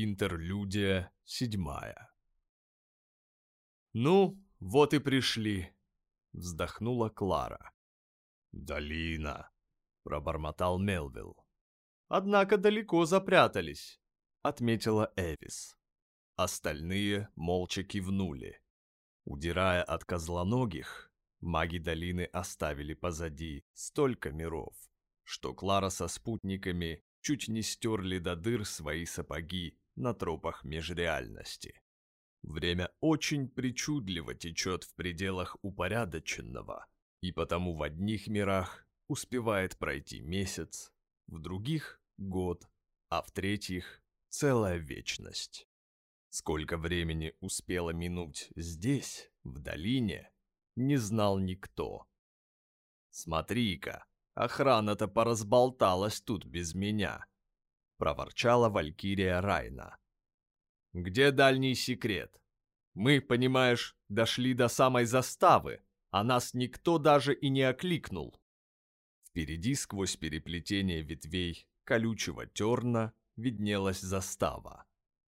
Интерлюдия седьмая. «Ну, вот и пришли», — вздохнула Клара. «Долина», — пробормотал Мелвилл. «Однако далеко запрятались», — отметила Эвис. Остальные молча кивнули. Удирая от козлоногих, маги долины оставили позади столько миров, что Клара со спутниками чуть не стерли до дыр свои сапоги на тропах межреальности. Время очень причудливо течет в пределах упорядоченного, и потому в одних мирах успевает пройти месяц, в других – год, а в третьих – целая вечность. Сколько времени успело минуть здесь, в долине, не знал никто. «Смотри-ка, охрана-то поразболталась тут без меня», – проворчала Валькирия Райна. «Где дальний секрет? Мы, понимаешь, дошли до самой заставы, а нас никто даже и не окликнул». Впереди, сквозь переплетение ветвей колючего терна, виднелась застава.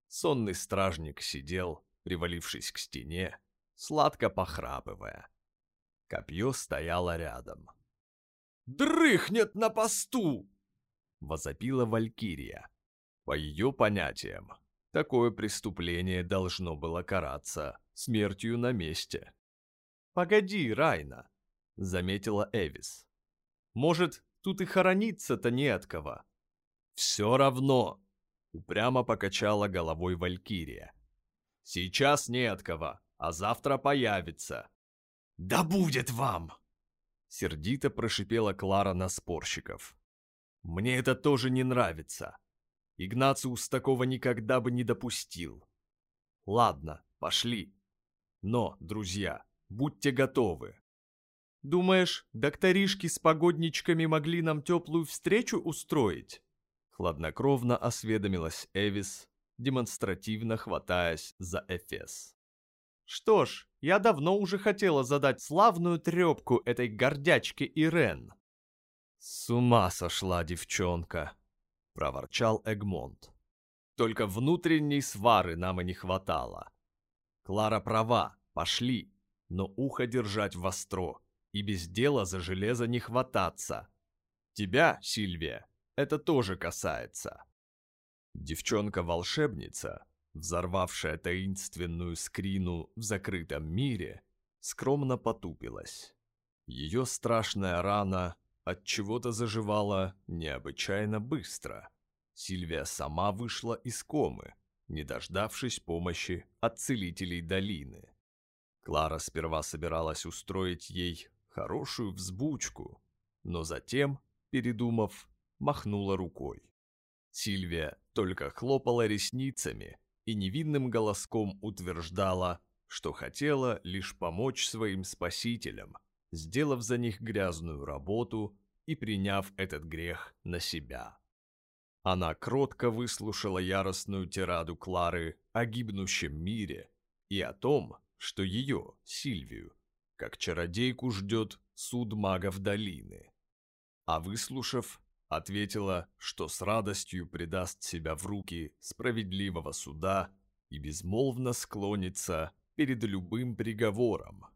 Сонный стражник сидел, привалившись к стене, сладко похрапывая. Копье стояло рядом. «Дрыхнет на посту!» — возопила Валькирия. По ее понятиям, такое преступление должно было караться смертью на месте. «Погоди, Райна», — заметила Эвис. «Может, тут и хорониться-то не от кого?» «Все равно», Упрямо покачала головой Валькирия. «Сейчас не от кого, а завтра появится». «Да будет вам!» Сердито прошипела Клара на спорщиков. «Мне это тоже не нравится. Игнациус такого никогда бы не допустил. Ладно, пошли. Но, друзья, будьте готовы. Думаешь, докторишки с погодничками могли нам теплую встречу устроить? Хладнокровно осведомилась Эвис, демонстративно хватаясь за Эфес. Что ж, я давно уже хотела задать славную трепку этой гордячке Ирен. С ума сошла девчонка, проворчал Эгмонт. Только внутренней свары нам и не хватало. Клара права, пошли, но ухо держать востро и без дела за железо не хвататься. Тебя, Сильвия, это тоже касается. Девчонка-волшебница, взорвавшая таинственную скрину в закрытом мире, скромно потупилась. Ее страшная рана от чего-то заживала необычайно быстро. Сильвия сама вышла из комы, не дождавшись помощи от целителей долины. Клара сперва собиралась устроить ей хорошую взбучку, но затем, передумав, махнула рукой. Сильвия только хлопала ресницами и невинным голоском утверждала, что хотела лишь помочь своим спасителям, сделав за них грязную работу и приняв этот грех на себя. Она кротко выслушала яростную тираду Клары о гибнущем мире и о том, что ее, Сильвию, как чародейку ждет суд магов долины. А выслушав, ответила, что с радостью предаст себя в руки справедливого суда и безмолвно склонится перед любым приговором,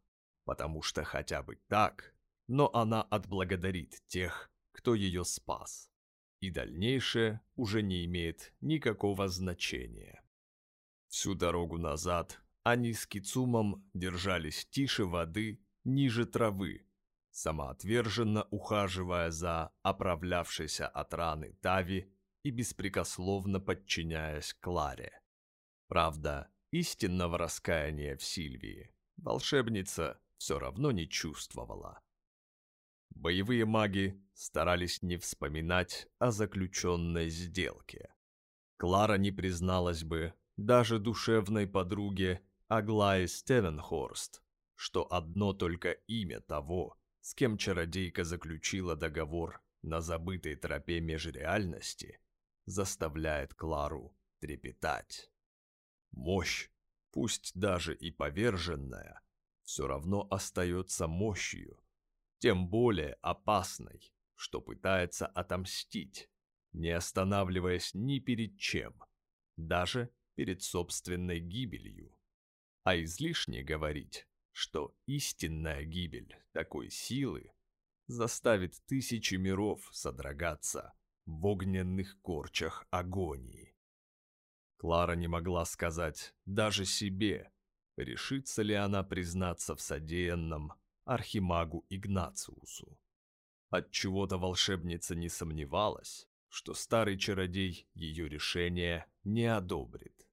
потому что хотя бы так, но она отблагодарит тех, кто ее спас, и дальнейшее уже не имеет никакого значения. Всю дорогу назад они с Кицумом держались тише воды, ниже травы, самоотверженно ухаживая за оправлявшейся от раны Тави и беспрекословно подчиняясь Кларе. Правда, истинного раскаяния в Сильвии волшебница все равно не чувствовала. Боевые маги старались не вспоминать о заключенной сделке. Клара не призналась бы даже душевной подруге Аглае Стевенхорст, что одно только имя того, с кем чародейка заключила договор на забытой тропе межреальности, заставляет Клару трепетать. Мощь, пусть даже и поверженная, все равно остается мощью, тем более опасной, что пытается отомстить, не останавливаясь ни перед чем, даже перед собственной гибелью. А излишне говорить, что истинная гибель такой силы заставит тысячи миров содрогаться в огненных корчах агонии. Клара не могла сказать даже себе, решится ли она признаться в содеянном архимагу Игнациусу. Отчего-то волшебница не сомневалась, что старый чародей ее решение не одобрит.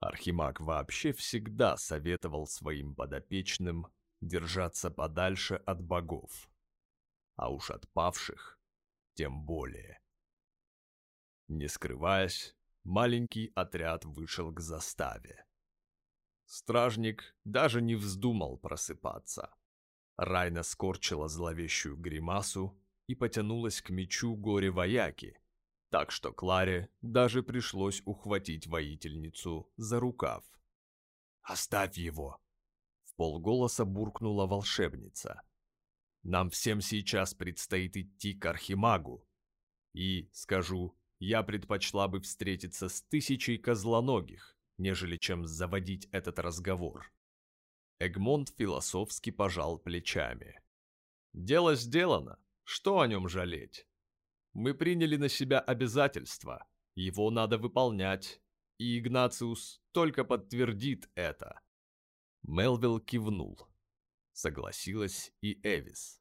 Архимаг вообще всегда советовал своим подопечным держаться подальше от богов, а уж от павших тем более. Не скрываясь, маленький отряд вышел к заставе. Стражник даже не вздумал просыпаться. Райна скорчила зловещую гримасу и потянулась к мечу горе-вояки, так что Кларе даже пришлось ухватить воительницу за рукав. «Оставь его!» — в полголоса буркнула волшебница. «Нам всем сейчас предстоит идти к Архимагу. И, скажу, я предпочла бы встретиться с тысячей козлоногих, нежели чем заводить этот разговор». Эгмонт философски пожал плечами. «Дело сделано. Что о нем жалеть? Мы приняли на себя обязательства. Его надо выполнять. И Игнациус только подтвердит это». Мелвилл кивнул. Согласилась и Эвис.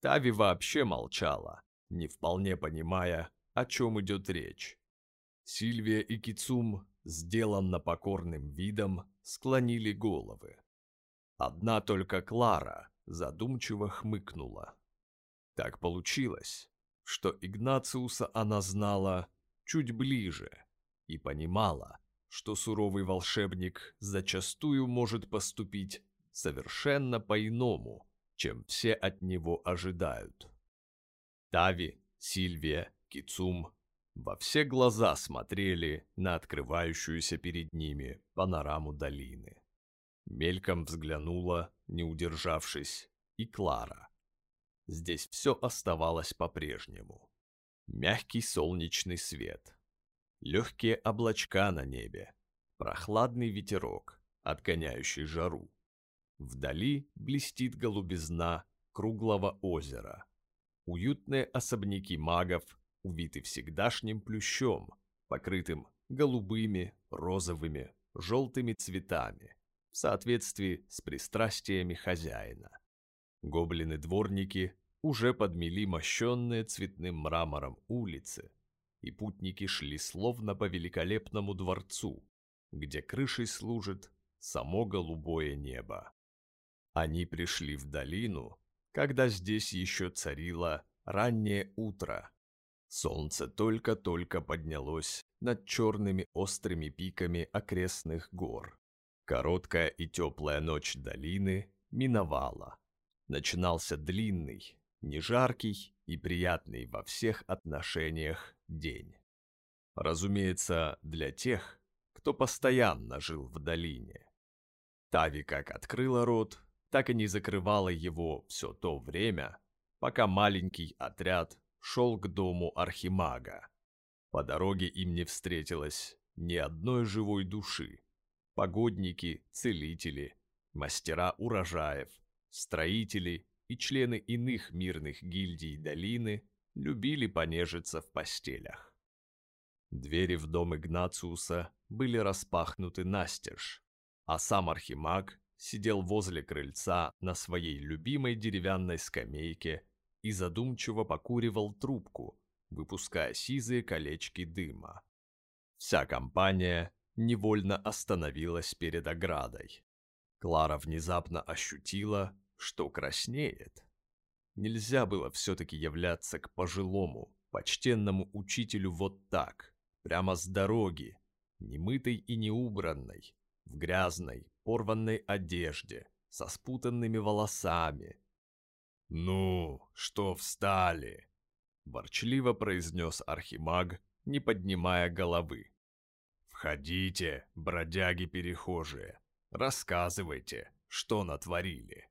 Тави вообще молчала, не вполне понимая, о чем идет речь. Сильвия и Кицум, сделанно покорным видом, склонили головы. Одна только Клара задумчиво хмыкнула. Так получилось, что Игнациуса она знала чуть ближе и понимала, что суровый волшебник зачастую может поступить совершенно по-иному, чем все от него ожидают. Тави, Сильвия, Кицум во все глаза смотрели на открывающуюся перед ними панораму долины. Мельком взглянула, не удержавшись, и Клара. Здесь все оставалось по-прежнему. Мягкий солнечный свет, легкие облачка на небе, прохладный ветерок, отгоняющий жару. Вдали блестит голубизна круглого озера. Уютные особняки магов увиты всегдашним плющом, покрытым голубыми, розовыми, желтыми цветами в соответствии с пристрастиями хозяина. Гоблины-дворники уже подмели мощенные цветным мрамором улицы, и путники шли словно по великолепному дворцу, где крышей служит само голубое небо. Они пришли в долину, когда здесь еще царило раннее утро. Солнце только-только поднялось над черными острыми пиками окрестных гор. Короткая и теплая ночь долины миновала. Начинался длинный, не жаркий и приятный во всех отношениях день. Разумеется, для тех, кто постоянно жил в долине. Тави как открыла рот, так и не закрывала его все то время, пока маленький отряд шел к дому Архимага. По дороге им не встретилось ни одной живой души, погодники, целители, мастера урожаев, строители и члены иных мирных гильдий долины любили понежиться в постелях. Двери в дом Игнациуса были распахнуты настежь, а сам архимаг сидел возле крыльца на своей любимой деревянной скамейке и задумчиво покуривал трубку, выпуская сизые колечки дыма. Вся компания невольно остановилась перед оградой. Клара внезапно ощутила, что краснеет. Нельзя было все-таки являться к пожилому, почтенному учителю вот так, прямо с дороги, немытой и неубранной, в грязной, порванной одежде, со спутанными волосами. «Ну, что встали?» – ворчливо произнес архимаг, не поднимая головы. «Входите, бродяги-перехожие, рассказывайте, что натворили».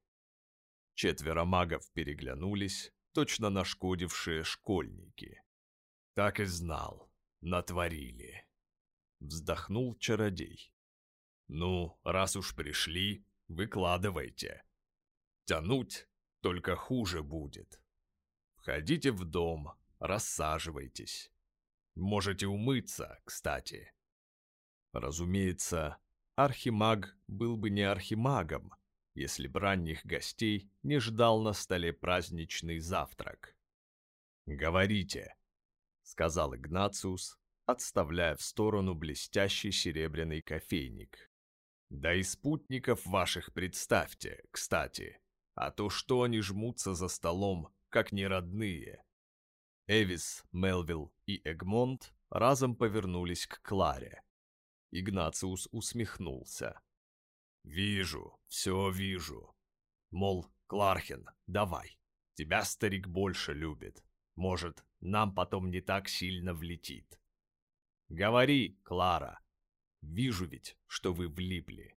Четверо магов переглянулись, точно нашкодившие школьники. Так и знал, натворили. вздохнул чародей. «Ну, раз уж пришли, выкладывайте. Тянуть только хуже будет. Входите в дом, рассаживайтесь. Можете умыться, кстати». Разумеется, архимаг был бы не архимагом, если б ранних гостей не ждал на столе праздничный завтрак. «Говорите», — сказал Игнациус, отставляя в сторону блестящий серебряный кофейник. «Да и спутников ваших представьте, кстати, а то что они жмутся за столом, как неродные». Эвис, Мелвилл и Эгмонт разом повернулись к Кларе. Игнациус усмехнулся. «Вижу, все вижу. Мол, Клархен, давай, тебя старик больше любит. Может, нам потом не так сильно влетит. Говори, Клара. Вижу ведь, что вы влипли.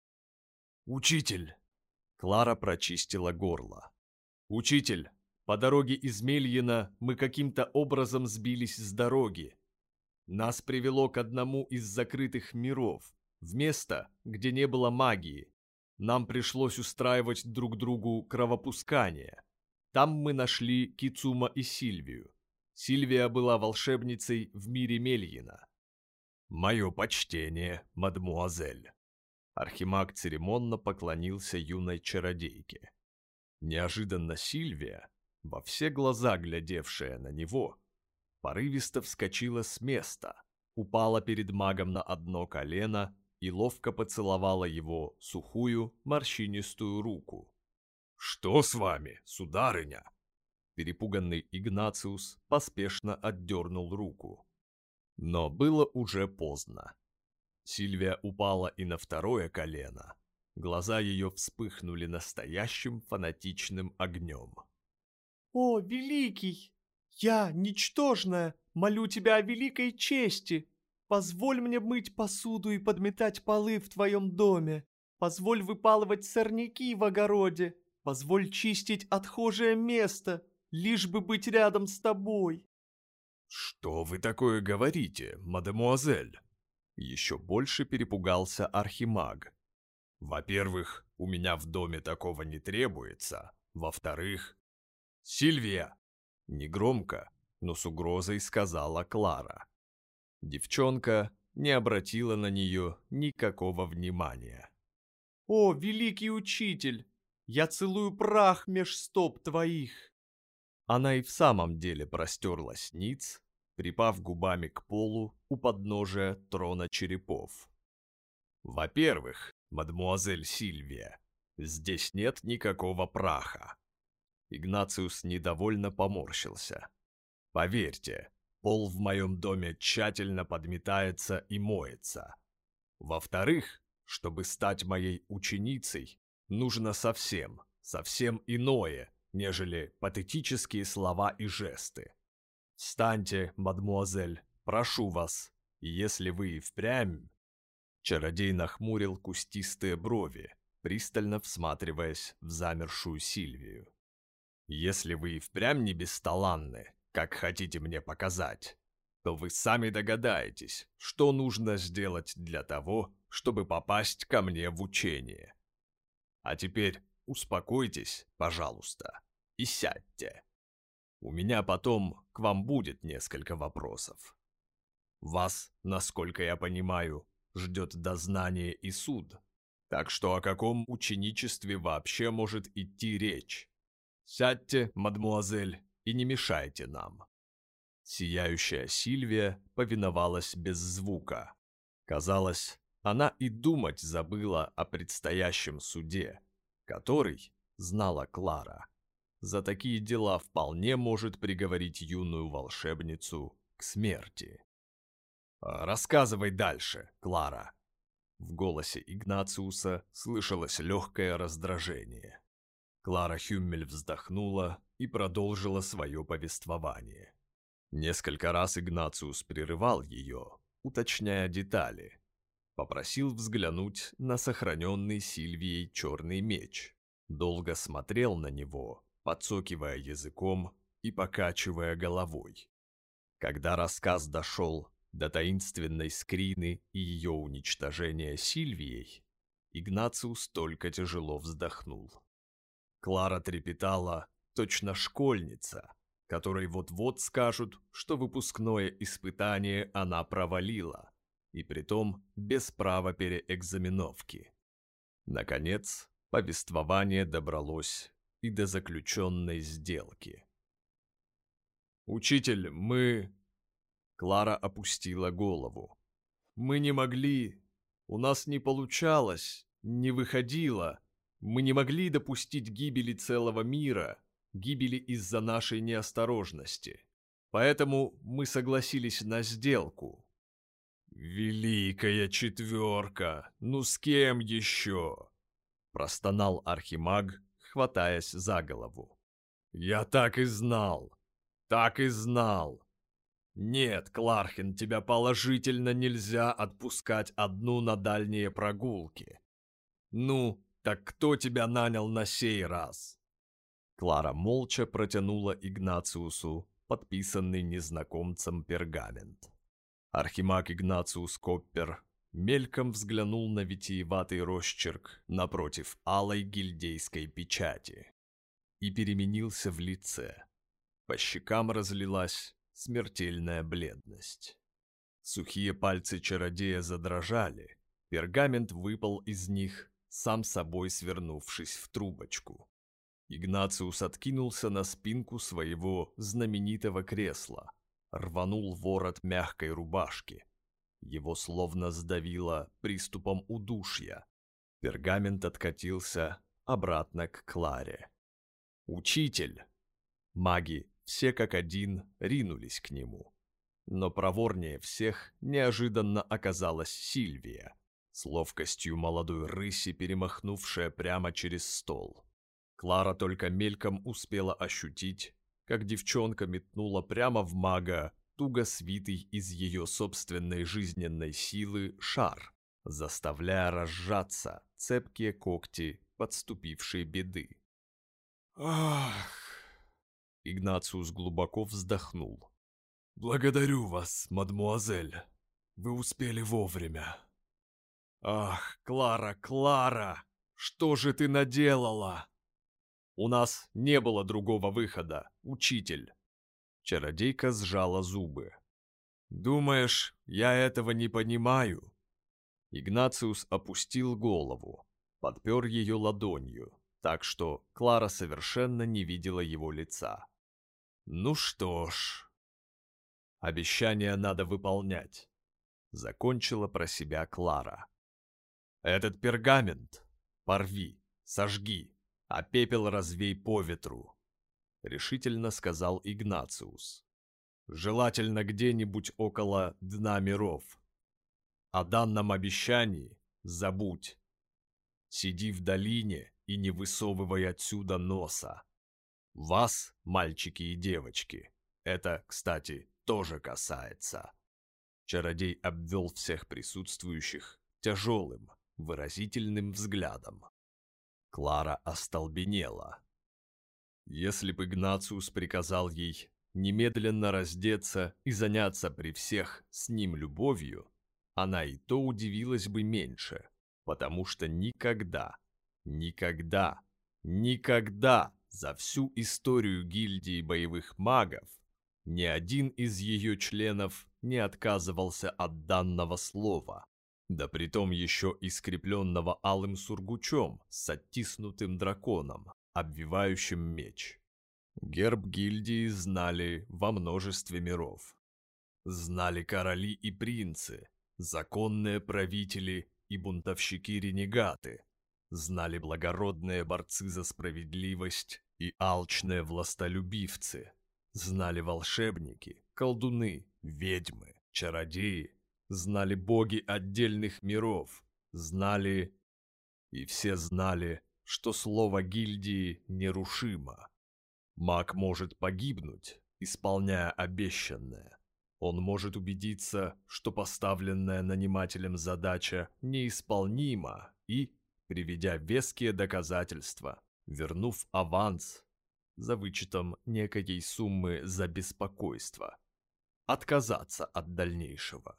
Учитель. Клара прочистила горло. Учитель, по дороге из Мельина мы каким-то образом сбились с дороги. Нас привело к одному из закрытых миров, в место, где не было магии. Нам пришлось устраивать друг другу кровопускание. Там мы нашли Кицума и Сильвию. Сильвия была волшебницей в мире Мельина. «Мое почтение, мадмуазель!» Архимаг церемонно поклонился юной чародейке. Неожиданно Сильвия, во все глаза глядевшая на него, порывисто вскочила с места, упала перед магом на одно колено и ловко поцеловала его сухую, морщинистую руку. «Что с вами, сударыня?» Перепуганный Игнациус поспешно отдернул руку. Но было уже поздно. Сильвия упала и на второе колено. Глаза ее вспыхнули настоящим фанатичным огнем. «О, великий! Я, ничтожная, молю тебя о великой чести! Позволь мне мыть посуду и подметать полы в твоем доме! Позволь выпалывать сорняки в огороде! Позволь чистить отхожее место, лишь бы быть рядом с тобой!» «Что вы такое говорите, мадемуазель?» Еще больше перепугался Архимаг. «Во-первых, у меня в доме такого не требуется. Во-вторых...» «Сильвия!» Негромко, но с угрозой сказала Клара. Девчонка не обратила на нее никакого внимания. «О, великий учитель! Я целую прах меж стоп твоих!» Она и в самом деле простерлась ниц, припав губами к полу у подножия трона черепов. «Во-первых, мадмуазель Сильвия, здесь нет никакого праха». Игнациус недовольно поморщился. «Поверьте, пол в моем доме тщательно подметается и моется. Во-вторых, чтобы стать моей ученицей, нужно совсем, совсем иное, нежели патетические слова и жесты. «Встаньте, мадмуазель, прошу вас, если вы впрямь...» Чародей нахмурил кустистые брови, пристально всматриваясь в замершую Сильвию. «Если вы и впрямь не бесталанны, как хотите мне показать, то вы сами догадаетесь, что нужно сделать для того, чтобы попасть ко мне в учение. А теперь успокойтесь, пожалуйста, и сядьте. У меня потом к вам будет несколько вопросов. Вас, насколько я понимаю, ждет дознание и суд. Так что о каком ученичестве вообще может идти речь? Сядьте, мадмуазель, и не мешайте нам. Сияющая Сильвия повиновалась без звука. Казалось, она и думать забыла о предстоящем суде, который, знала Клара, за такие дела вполне может приговорить юную волшебницу к смерти. «А, «Рассказывай дальше, Клара!» В голосе Игнациуса слышалось легкое раздражение. Клара Хюммель вздохнула и продолжила свое повествование. Несколько раз Игнациус прерывал ее, уточняя детали. Попросил взглянуть на сохраненный Сильвией черный меч. Долго смотрел на него, подсокивая языком и покачивая головой. Когда рассказ дошел До таинственной скрины и ее уничтожения Сильвией Игнациус только тяжело вздохнул. Клара трепетала, точно школьница, которой вот-вот скажут, что выпускное испытание она провалила, и притом без права переэкзаменовки. Наконец, повествование добралось и до заключенной сделки. «Учитель, мы...» Клара опустила голову. «Мы не могли, у нас не получалось, не выходило. Мы не могли допустить гибели целого мира, гибели из-за нашей неосторожности. Поэтому мы согласились на сделку. «Великая четверка! Ну с кем еще?» Простонал Архимаг, хватаясь за голову. «Я так и знал! Так и знал! Нет, Клархин, тебя положительно нельзя отпускать одну на дальние прогулки. Ну, так кто тебя нанял на сей раз?» Клара молча протянула Игнациусу подписанный незнакомцем пергамент. Архимаг Игнациус Коппер мельком взглянул на витиеватый росчерк напротив алой гильдейской печати и переменился в лице. По щекам разлилась смертельная бледность. Сухие пальцы чародея задрожали, пергамент выпал из них, сам собой свернувшись в трубочку. Игнациус откинулся на спинку своего знаменитого кресла, рванул ворот мягкой рубашки. Его словно сдавило приступом удушья. Пергамент откатился обратно к Кларе. «Учитель!» Маги, все как один, ринулись к нему. Но проворнее всех неожиданно оказалась Сильвия, с ловкостью молодой рыси, перемахнувшая прямо через стол. Клара только мельком успела ощутить, как девчонка метнула прямо в мага туго свитый из ее собственной жизненной силы шар, заставляя разжаться цепкие когти подступившей беды. «Ах!» Игнациус глубоко вздохнул. «Благодарю вас, мадмуазель. Вы успели вовремя». «Ах, Клара, Клара! Что же ты наделала?» У нас не было другого выхода, учитель. Чародейка сжала зубы. «Думаешь, я этого не понимаю?» Игнациус опустил голову, подпер ее ладонью, так что Клара совершенно не видела его лица. «Ну что ж...» «Обещание надо выполнять», — закончила про себя Клара. «Этот пергамент порви, сожги, а пепел развей по ветру», — решительно сказал Игнациус. «Желательно где-нибудь около дна миров. О данном обещании забудь. Сиди в долине и не высовывай отсюда носа. Вас, мальчики и девочки, это, кстати, тоже касается». Чародей обвел всех присутствующих тяжелым, выразительным взглядом. Клара остолбенела. Если бы Игнациус приказал ей немедленно раздеться и заняться при всех с ним любовью, она и то удивилась бы меньше, потому что никогда, никогда, никогда за всю историю гильдии боевых магов ни один из ее членов не отказывался от данного слова да притом еще и скрепленного алым сургучом с оттиснутым драконом, обвивающим меч. Герб гильдии знали во множестве миров. Знали короли и принцы, законные правители и бунтовщики-ренегаты, знали благородные борцы за справедливость и алчные властолюбивцы, знали волшебники, колдуны, ведьмы, чародеи, знали боги отдельных миров, знали... И все знали, что слово гильдии нерушимо. Маг может погибнуть, исполняя обещанное. Он может убедиться, что поставленная нанимателем задача неисполнима и, приведя веские доказательства, вернув аванс за вычетом некой суммы за беспокойство, отказаться от дальнейшего.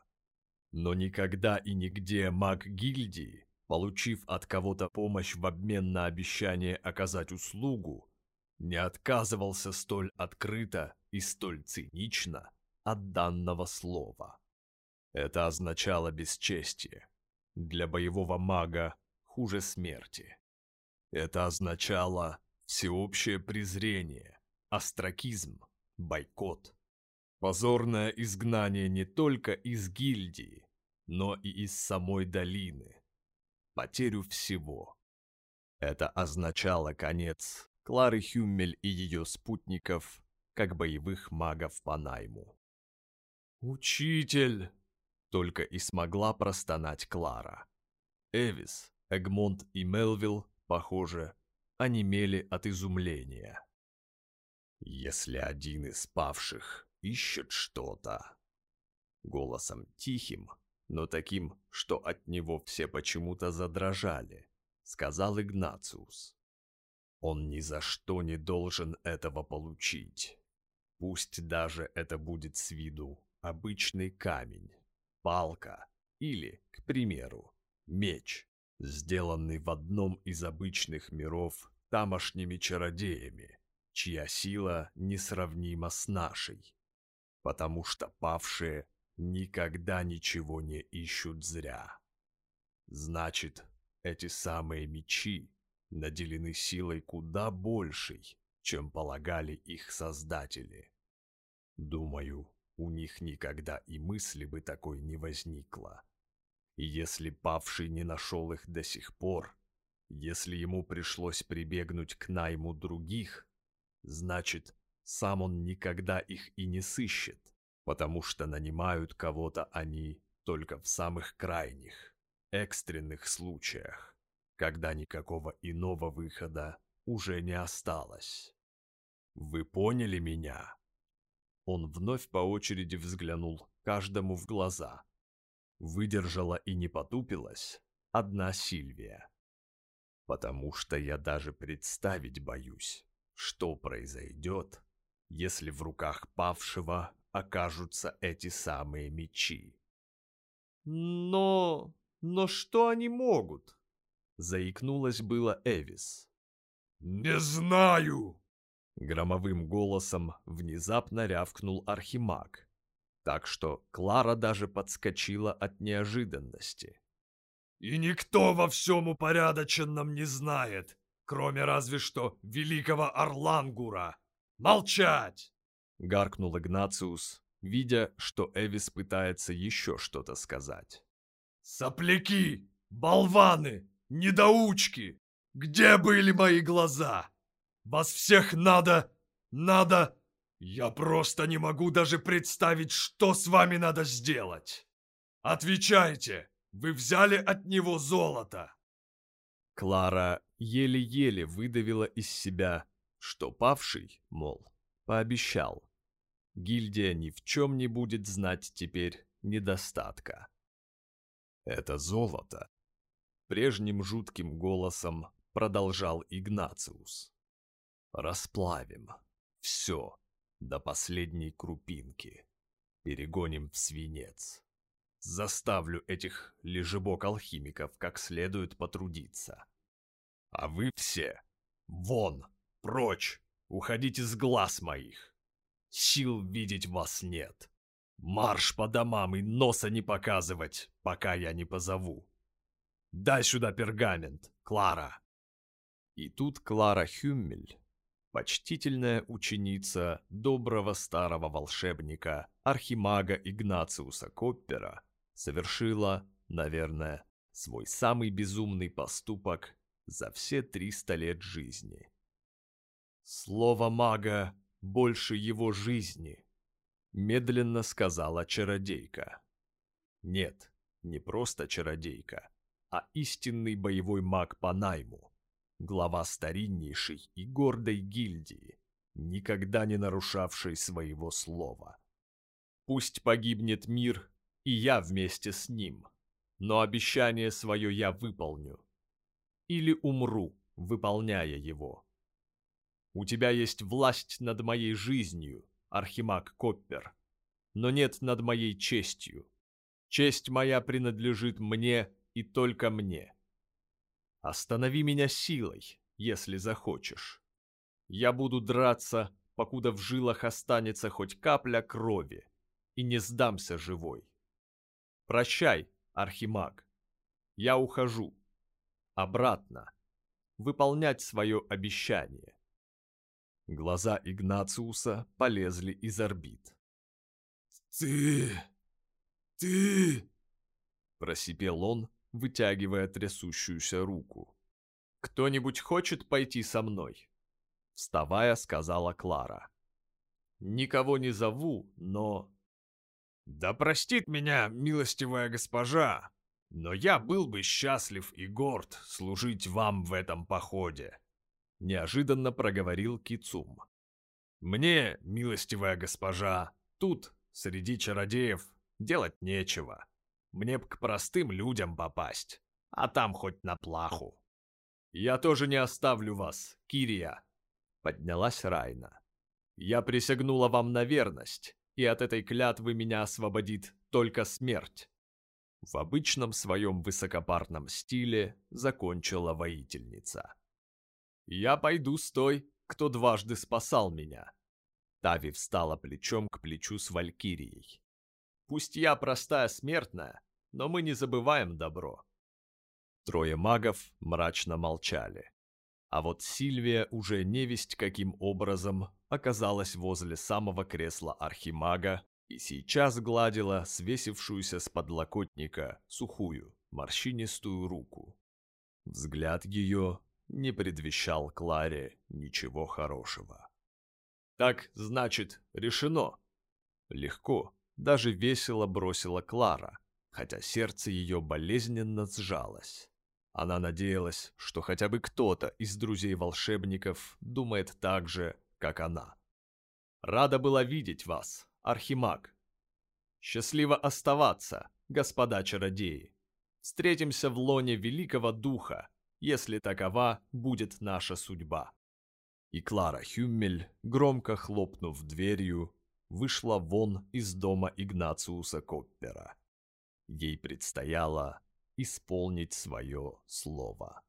Но никогда и нигде маг гильдии, получив от кого-то помощь в обмен на обещание оказать услугу, не отказывался столь открыто и столь цинично от данного слова. Это означало бесчестие. Для боевого мага хуже смерти. Это означало всеобщее презрение, остракизм, бойкот. Позорное изгнание не только из гильдии, но и из самой долины. Потерю всего. Это означало конец Клары Хюммель и ее спутников, как боевых магов по найму. «Учитель!» — только и смогла простонать Клара. Эвис, Эгмонт и Мелвилл, похоже, онемели от изумления. «Если один из павших ищет что-то...» Голосом тихим, но таким, что от него все почему-то задрожали, сказал Игнациус. Он ни за что не должен этого получить. Пусть даже это будет с виду обычный камень, палка или, к примеру, меч, сделанный в одном из обычных миров тамошними чародеями, чья сила несравнима с нашей, потому что павшие никогда ничего не ищут зря. Значит, эти самые мечи наделены силой куда большей, чем полагали их создатели. Думаю, у них никогда и мысли бы такой не возникло. Если павший не нашел их до сих пор, если ему пришлось прибегнуть к найму других, значит, сам он никогда их и не сыщет, потому что нанимают кого-то они только в самых крайних, экстренных случаях когда никакого иного выхода уже не осталось. Вы поняли меня? Он вновь по очереди взглянул каждому в глаза. Выдержала и не потупилась одна Сильвия. Потому что я даже представить боюсь, что произойдет, если в руках павшего окажутся эти самые мечи. Но... но что они могут? Заикнулась было Эвис. «Не знаю!» Громовым голосом внезапно рявкнул Архимаг, так что Клара даже подскочила от неожиданности. «И никто во всем упорядоченном не знает, кроме разве что великого Орлангура! Молчать!» Гаркнул Игнациус, видя, что Эвис пытается еще что-то сказать. «Сопляки! Болваны! Недоучки! Где были мои глаза? Вас всех надо... надо... Я просто не могу даже представить, что с вами надо сделать. Отвечайте, вы взяли от него золото. Клара еле-еле выдавила из себя, что павший, мол, пообещал. Гильдия ни в чем не будет знать теперь недостатка. Это золото Прежним жутким голосом продолжал Игнациус. «Расплавим. Все. До последней крупинки. Перегоним в свинец. Заставлю этих лежебок-алхимиков как следует потрудиться. А вы все, вон, прочь, уходите с глаз моих. Сил видеть вас нет. Марш по домам и носа не показывать, пока я не позову. Дай сюда пергамент, Клара!» И тут Клара Хюммель, почтительная ученица доброго старого волшебника, архимага Игнациуса Коппера, совершила, наверное, свой самый безумный поступок за все триста лет жизни. «Слово мага больше его жизни», — медленно сказала чародейка. «Нет, не просто чародейка, а истинный боевой маг по найму, глава стариннейшей и гордой гильдии, никогда не нарушавшей своего слова. Пусть погибнет мир, и я вместе с ним, но обещание свое я выполню. Или умру, выполняя его. У тебя есть власть над моей жизнью, Архимаг Коппер. но нет над моей честью. Честь моя принадлежит мне и только мне. Останови меня силой, если захочешь. Я буду драться, покуда в жилах останется хоть капля крови, и не сдамся живой. Прощай, Архимаг. Я ухожу. Обратно. Выполнять свое обещание. Глаза Игнациуса полезли из орбит. «Ты... ты...» Просипел он, вытягивая трясущуюся руку. «Кто-нибудь хочет пойти со мной?» Вставая, сказала Клара. «Никого не зову, но...» «Да простит меня, милостивая госпожа, но я был бы счастлив и горд служить вам в этом походе», неожиданно проговорил Кицум. «Мне, милостивая госпожа, тут, среди чародеев, делать нечего. Мне б к простым людям попасть, а там хоть на плаху». «Я тоже не оставлю вас, Кирия», — поднялась Райна. «Я присягнула вам на верность, и от этой клятвы меня освободит только смерть». В обычном своем высокопарном стиле закончила воительница. «Я пойду с той, кто дважды спасал меня». Тави встала плечом к плечу с Валькирией. «Пусть я простая смертная, но мы не забываем добро». Трое магов мрачно молчали. А вот Сильвия уже невесть каким образом оказалась возле самого кресла архимага и сейчас гладила свесившуюся с подлокотника сухую, морщинистую руку. Взгляд ее не предвещал Кларе ничего хорошего. «Так, значит, решено!» Легко, даже весело бросила Клара, хотя сердце ее болезненно сжалось. Она надеялась, что хотя бы кто-то из друзей-волшебников думает так же, как она. «Рада была видеть вас, Архимаг. Счастливо оставаться, господа чародеи. Встретимся в лоне Великого Духа, если такова будет наша судьба». И Клара Хюммель, громко хлопнув дверью, вышла вон из дома Игнациуса Коппера. Ей предстояло исполнить свое слово.